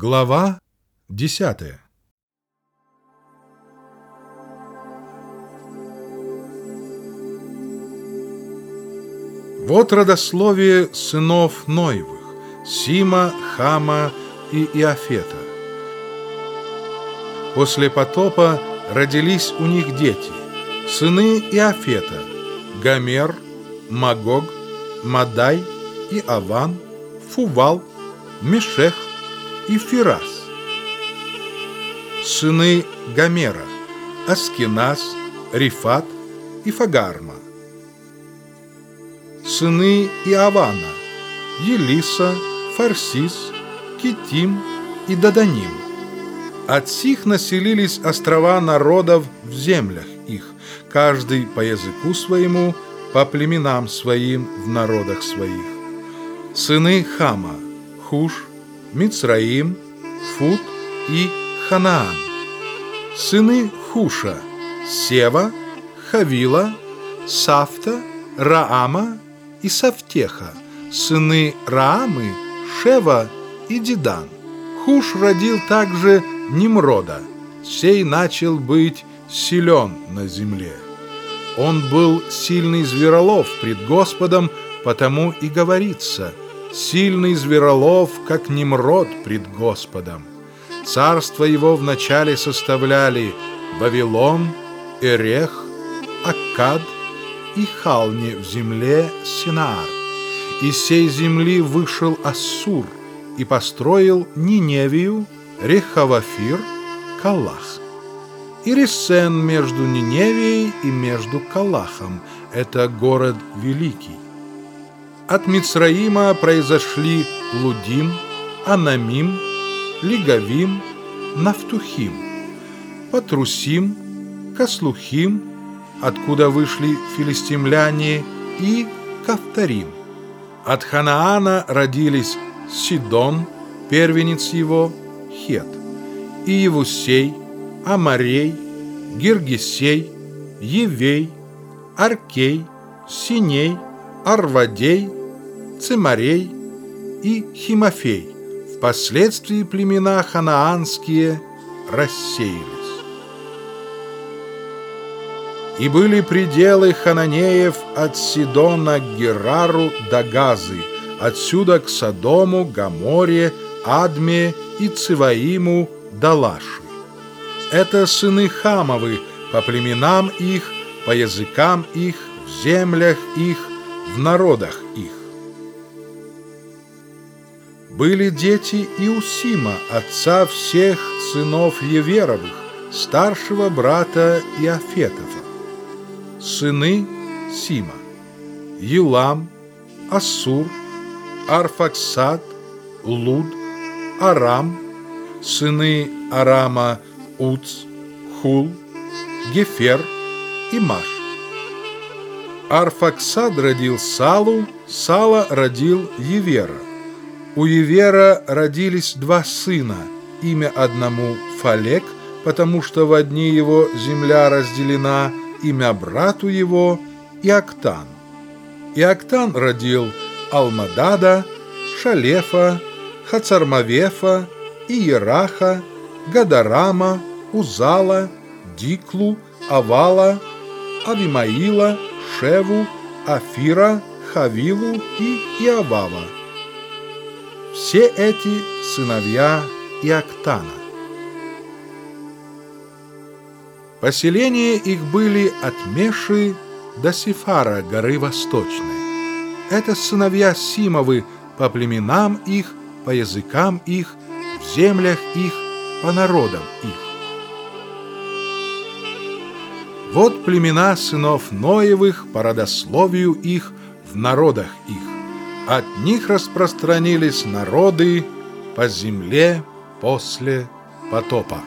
Глава десятая Вот родословие сынов Ноевых, Сима, Хама и Иофета. После потопа родились у них дети, сыны Иофета, Гомер, Магог, Мадай и Аван, Фувал, Мешех, и Фирас. Сыны Гомера, Аскинас, Рифат и Фагарма. Сыны Иавана, Елиса, Фарсис, Китим и Даданим. От сих населились острова народов в землях их, каждый по языку своему, по племенам своим в народах своих. Сыны Хама, Хуш, Мицраим, Фут и Ханаан. Сыны Хуша, Сева, Хавила, Сафта, Раама и Сафтеха, сыны Раамы, Шева и Дидан. Хуш родил также Nimрода. Сей начал быть силен на земле. Он был сильный зверолов пред Господом, потому и говорится – сильный зверолов, как Немрод пред Господом. Царство его вначале составляли Вавилон, Эрех, Аккад и Хални в земле Синаар. Из сей земли вышел Ассур и построил Ниневию, Рехавафир, Калах. И Ресен между Ниневией и между Калахом – это город великий. От Мицраима произошли Лудим, Анамим, Лигавим, Нафтухим, Патрусим, Каслухим, откуда вышли филистимляне, и Кавтарим. От Ханаана родились Сидон, первенец его, Хет, и Евусей, Амарей, Гиргисей, Евей, Аркей, Синей, Арвадей, Цимарей и Химофей. Впоследствии племена ханаанские рассеялись. И были пределы хананеев от Сидона к Герару до Газы, отсюда к Содому, Гаморе, Адме и Циваиму до Лаши. Это сыны Хамовы по племенам их, по языкам их, в землях их, в народах Были дети Иусима, отца всех сынов Еверовых, старшего брата Иофетова. Сыны Сима, Елам, Ассур, Арфаксад, Луд, Арам, сыны Арама Уц, Хул, Гефер и Маш. Арфаксад родил Салу, Сала родил Евера. У Евера родились два сына, имя одному Фалек, потому что в одни его земля разделена, имя брату его Иоктан. Иоктан родил Алмадада, Шалефа, Хацармавефа, Иераха, Гадарама, Узала, Диклу, Авала, Авимаила, Шеву, Афира, Хавилу и Иавава. Все эти сыновья Иоктана. Поселения их были от Меши до Сифара, горы Восточной. Это сыновья Симовы по племенам их, по языкам их, в землях их, по народам их. Вот племена сынов Ноевых по родословию их в народах их. От них распространились народы по земле после потопа.